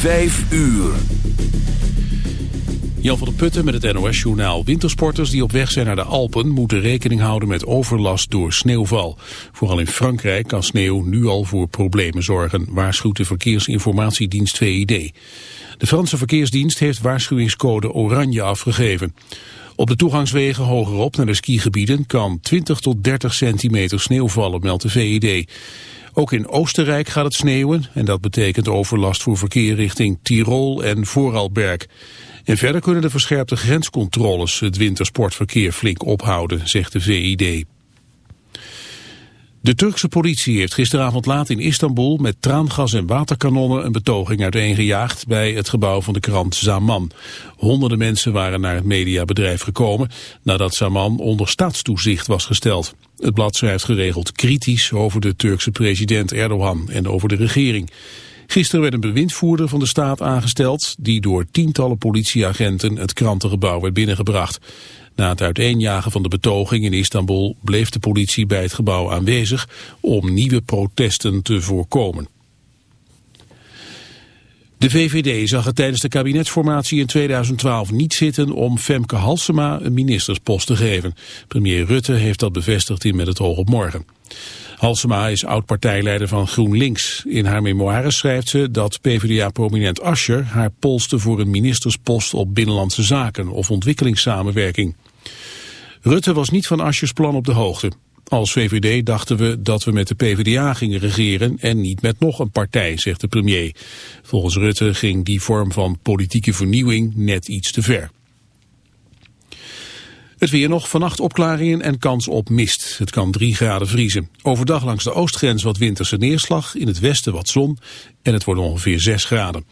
Vijf uur. Jan van der Putten met het NOS-journaal. Wintersporters die op weg zijn naar de Alpen moeten rekening houden met overlast door sneeuwval. Vooral in Frankrijk kan sneeuw nu al voor problemen zorgen, waarschuwt de verkeersinformatiedienst VID. De Franse verkeersdienst heeft waarschuwingscode oranje afgegeven. Op de toegangswegen hogerop naar de skigebieden kan 20 tot 30 centimeter sneeuw vallen, meldt de VID. Ook in Oostenrijk gaat het sneeuwen en dat betekent overlast voor verkeer richting Tirol en Vooralberg. En verder kunnen de verscherpte grenscontroles het wintersportverkeer flink ophouden, zegt de VID. De Turkse politie heeft gisteravond laat in Istanbul met traangas en waterkanonnen een betoging uiteengejaagd bij het gebouw van de krant Zaman. Honderden mensen waren naar het mediabedrijf gekomen nadat Zaman onder staatstoezicht was gesteld. Het blad schrijft geregeld kritisch over de Turkse president Erdogan en over de regering. Gisteren werd een bewindvoerder van de staat aangesteld die door tientallen politieagenten het krantengebouw werd binnengebracht. Na het uiteenjagen van de betoging in Istanbul bleef de politie bij het gebouw aanwezig om nieuwe protesten te voorkomen. De VVD zag het tijdens de kabinetsformatie in 2012 niet zitten om Femke Halsema een ministerspost te geven. Premier Rutte heeft dat bevestigd in Met het Oog op Morgen. Halsema is oud-partijleider van GroenLinks. In haar memoires schrijft ze dat PvdA-prominent Ascher haar polste voor een ministerspost op Binnenlandse Zaken of ontwikkelingssamenwerking. Rutte was niet van Aschers plan op de hoogte. Als VVD dachten we dat we met de PvdA gingen regeren en niet met nog een partij, zegt de premier. Volgens Rutte ging die vorm van politieke vernieuwing net iets te ver. Het weer nog, vannacht opklaringen en kans op mist. Het kan 3 graden vriezen. Overdag langs de oostgrens wat winterse neerslag, in het westen wat zon en het wordt ongeveer 6 graden.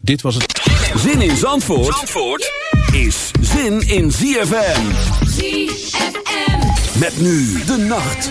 Dit was het... Zin in Zandvoort, Zandvoort is zin in ZFM. ZFM. Met nu de nacht.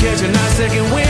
catch a nice second wind.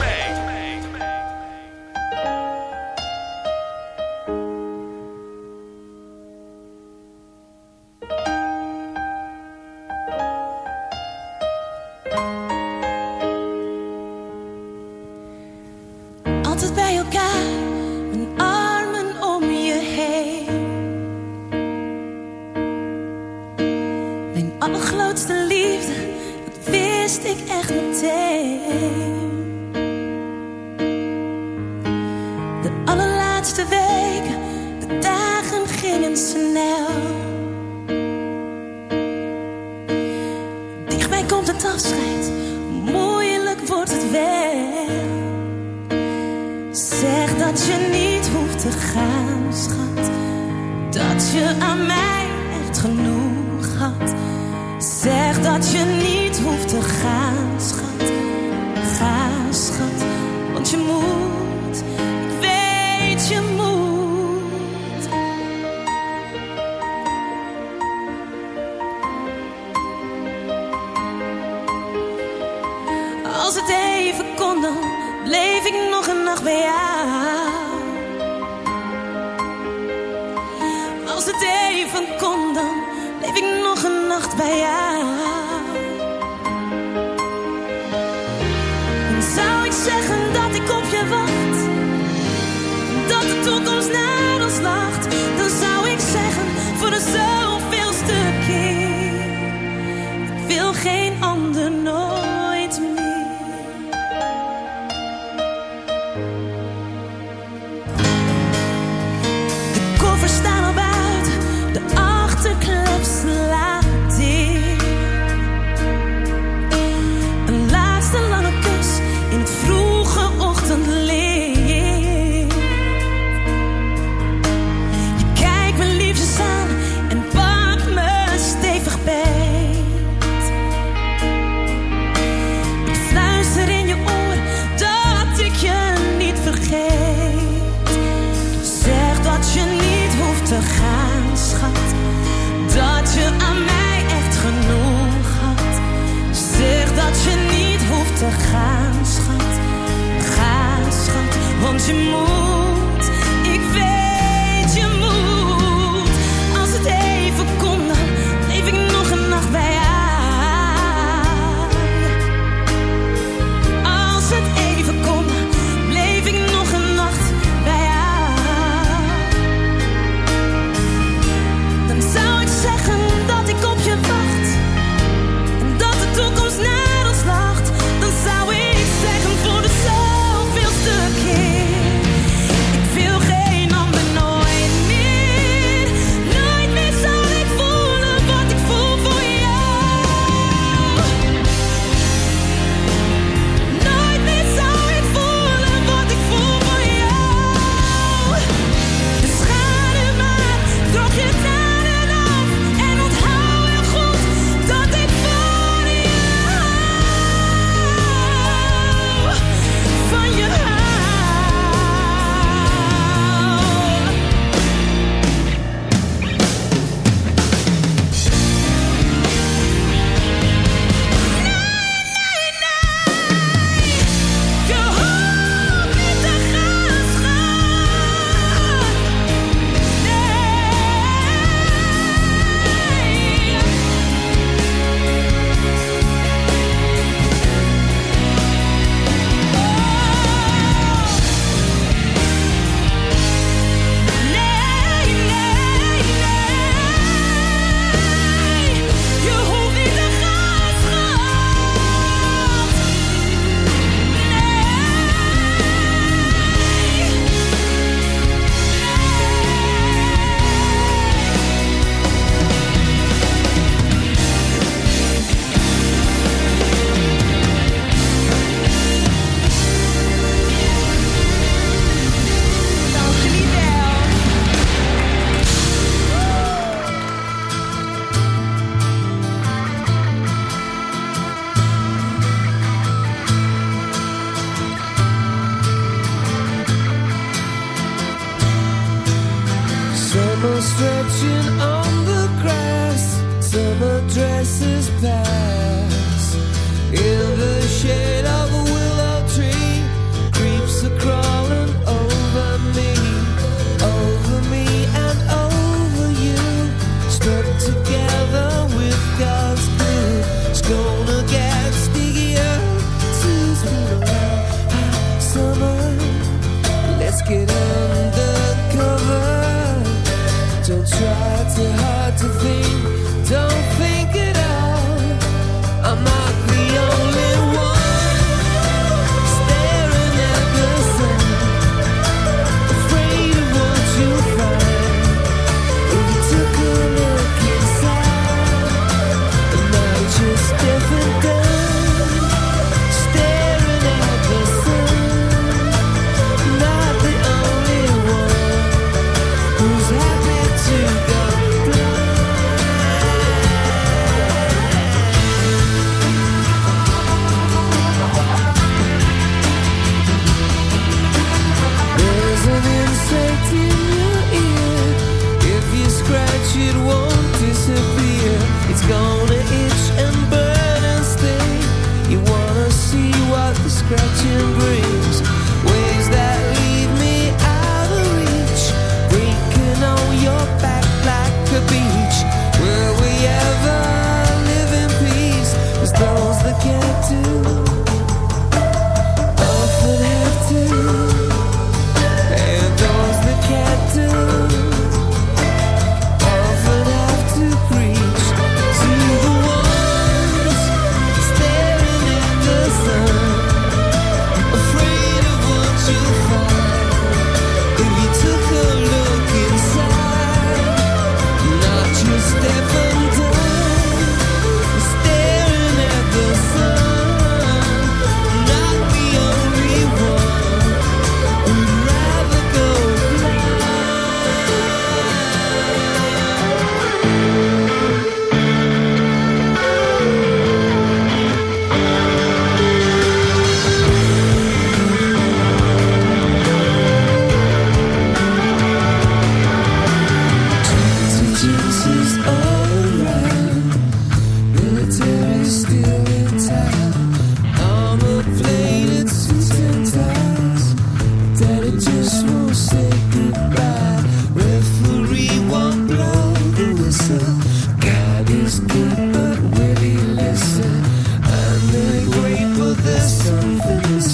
everything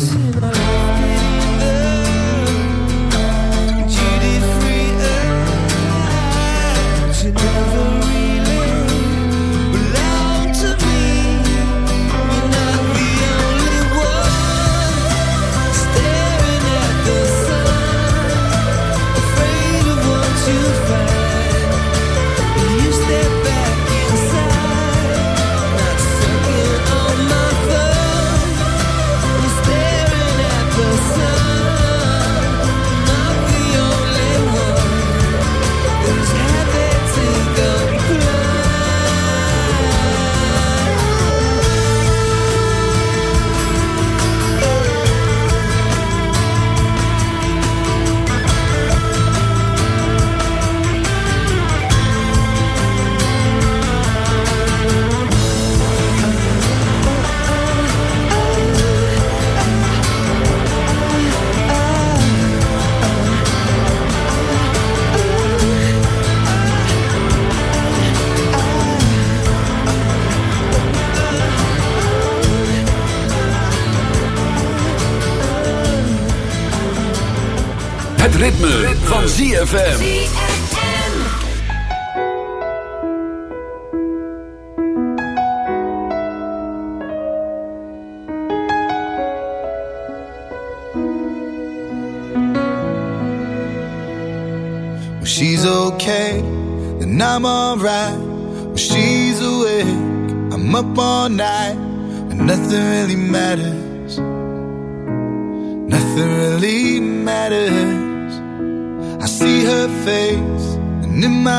ZFM.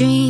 dream.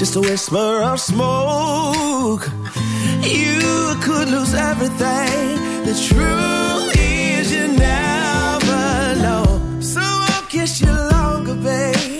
just a whisper of smoke. You could lose everything. The truth is, you never know. So I'll kiss you longer, babe.